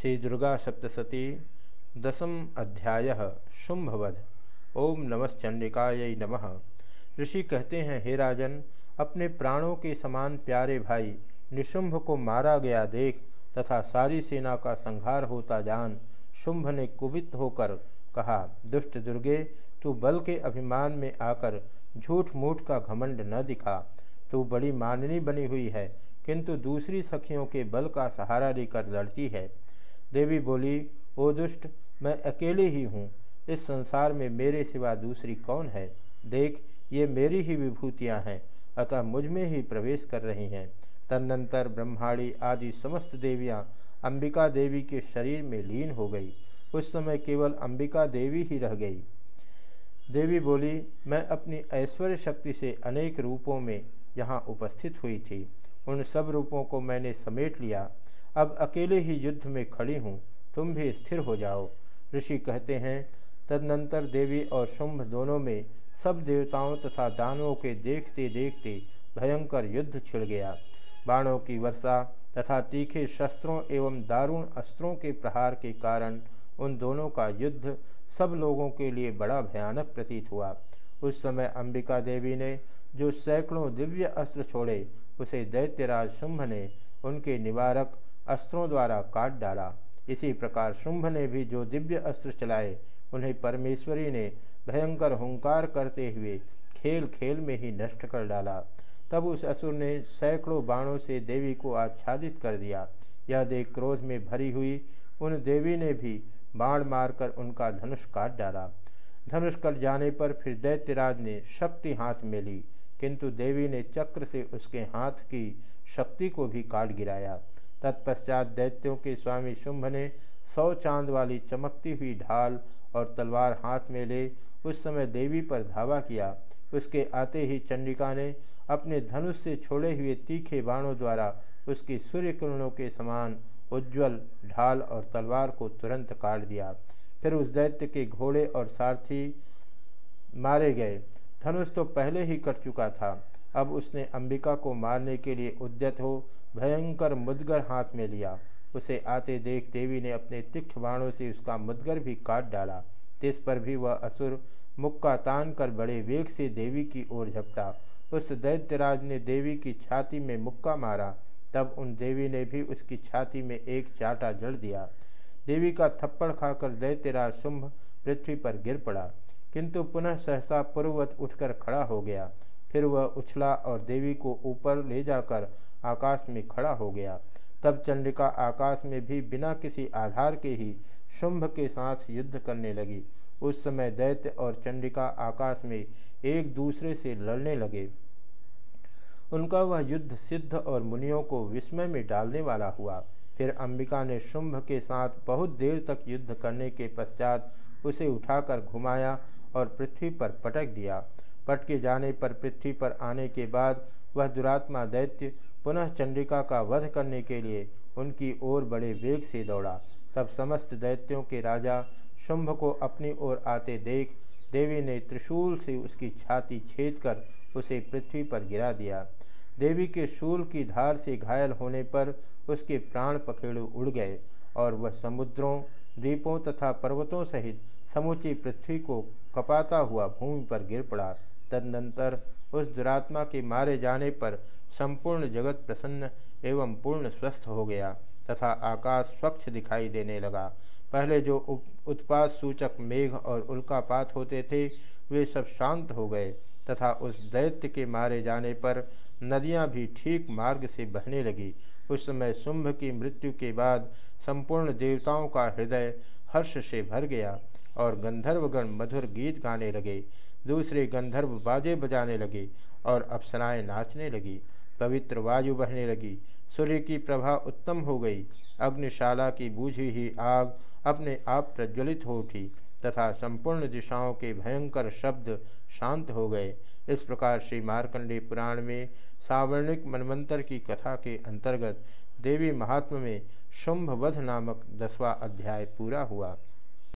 श्री दुर्गा सप्तशती दसम अध्याय शुंभवध। ओम नमश्चंडिकाय नमः। ऋषि कहते हैं, हे राजन, अपने प्राणों के समान प्यारे भाई, निशुंभ को मारा गया देख तथा सारी सेना का संहार होता जान, शुंभ ने कुबित होकर कहा, दुष्ट दुर्गे, तू बल के अभिमान में आकर झूठ मूठ का घमंड न दिखा। तू बड़ी माननी बनी हुई है, किंतु दूसरी सखियों के बल का सहारा लेकर लड़ती है। देवी बोली, ओ दुष्ट, मैं अकेले ही हूँ। इस संसार में मेरे सिवा दूसरी कौन है? देख, ये मेरी ही विभूतियाँ हैं, अतः मुझमें ही प्रवेश कर रही हैं। तदनंतर ब्रह्माणी आदि समस्त देवियाँ अंबिका देवी के शरीर में लीन हो गई। उस समय केवल अंबिका देवी ही रह गई। देवी बोली, मैं अपनी ऐश्वर्य शक्ति से अनेक रूपों में यहाँ उपस्थित हुई थी। उन सब रूपों को मैंने समेट लिया। अब अकेले ही युद्ध में खड़ी हूँ, तुम भी स्थिर हो जाओ। ऋषि कहते हैं, तदनंतर देवी और शुंभ दोनों में सब देवताओं तथा दानवों के देखते देखते भयंकर युद्ध छिड़ गया। बाणों की वर्षा तथा तीखे शस्त्रों एवं दारुण अस्त्रों के प्रहार के कारण उन दोनों का युद्ध सब लोगों के लिए बड़ा भयानक प्रतीत हुआ। उस समय अंबिका देवी ने जो सैकड़ों दिव्य अस्त्र छोड़े, उसे दैत्यराज शुंभ ने, उनके निवारक अस्त्रों द्वारा काट डाला। इसी प्रकार शुंभ ने भी जो दिव्य अस्त्र चलाए, उन्हें परमेश्वरी ने भयंकर हुंकार करते हुए खेल खेल में ही नष्ट कर डाला। तब उस असुर ने सैकड़ों बाणों से देवी को आच्छादित कर दिया। यह देख क्रोध में भरी हुई उन देवी ने भी बाण मारकर उनका धनुष काट डाला। धनुष कट जाने पर फिर दैत्यराज ने शक्ति हाथ में ली, किंतु देवी ने चक्र से उसके हाथ की शक्ति को भी काट गिराया। तत्पश्चात दैत्यों के स्वामी शुंभ ने सौ चाँद वाली चमकती हुई ढाल और तलवार हाथ में ले उस समय देवी पर धावा किया। उसके आते ही चंडिका ने अपने धनुष से छोड़े हुए तीखे बाणों द्वारा उसकी सूर्य किरणों के समान उज्ज्वल ढाल और तलवार को तुरंत काट दिया। फिर उस दैत्य के घोड़े और सारथी मारे गए। धनुष तो पहले ही कट चुका था। अब उसने अंबिका को मारने के लिए उद्यत हो, भयंकर मुदगर हाथ में लिया। उसे आते देख देवी ने अपने तिक्ष बाणों से उसका मुदगर भी काट डाला। तिस पर भी वह असुर मुक्का तान कर बड़े वेग से देवी की ओर झपटा। उस दैत्यराज ने देवी की छाती में मुक्का मारा। तब उन देवी ने भी उसकी छाती में एक चाटा जड़ दिया। देवी का थप्पड़ खाकर दैत्यराज शुंभ पृथ्वी पर गिर पड़ा। किंतु पुनः सहसा पूर्ववत उठकर खड़ा हो गया। फिर वह उछला और देवी को ऊपर ले जाकर आकाश में खड़ा हो गया। तब चंडिका आकाश में भी बिना किसी आधार के ही शुंभ के साथ युद्ध करने लगी। उस समय दैत्य और चंडिका आकाश में एक दूसरे से लड़ने लगे। उनका वह युद्ध सिद्ध और मुनियों को विस्मय में डालने वाला हुआ। फिर अंबिका ने शुंभ के साथ बहुत देर तक युद्ध करने के पश्चात उसे उठाकर घुमाया और पृथ्वी पर पटक दिया। पटके जाने पर, पृथ्वी पर आने के बाद वह दुरात्मा दैत्य पुनः चंडिका का वध करने के लिए उनकी ओर बड़े वेग से दौड़ा। तब समस्त दैत्यों के राजा शुंभ को अपनी ओर आते देख देवी ने त्रिशूल से उसकी छाती छेद कर उसे पृथ्वी पर गिरा दिया। देवी के शूल की धार से घायल होने पर उसके प्राण पखेड़े उड़ गए और वह समुद्रों, द्वीपों तथा पर्वतों सहित समूची पृथ्वी को कपाता हुआ भूमि पर गिर पड़ा। तदनंतर उस दुरात्मा के मारे जाने पर संपूर्ण जगत प्रसन्न एवं पूर्ण स्वस्थ हो गया तथा आकाश स्वच्छ दिखाई देने लगा। पहले जो उत्पाद सूचक मेघ और उल्कापात होते थे, वे सब शांत हो गए तथा उस दैत्य के मारे जाने पर नदियाँ भी ठीक मार्ग से बहने लगी। उस समय शुंभ की मृत्यु के बाद संपूर्ण देवताओं का हृदय हर्ष से भर गया और गंधर्वगण मधुर गीत गाने लगे। दूसरे गंधर्व बाजे बजाने लगे और अप्सराएँ नाचने लगी, पवित्र वायु बहने लगी। सूर्य की प्रभा उत्तम हो गई। अग्निशाला की बूझी ही आग अपने आप प्रज्वलित हो उठी तथा संपूर्ण दिशाओं के भयंकर शब्द शांत हो गए। इस प्रकार श्री मार्कंडे पुराण में सावर्णिक मनमंत्र की कथा के अंतर्गत देवी महात्म में शुंभवध नामक दसवां अध्याय पूरा हुआ।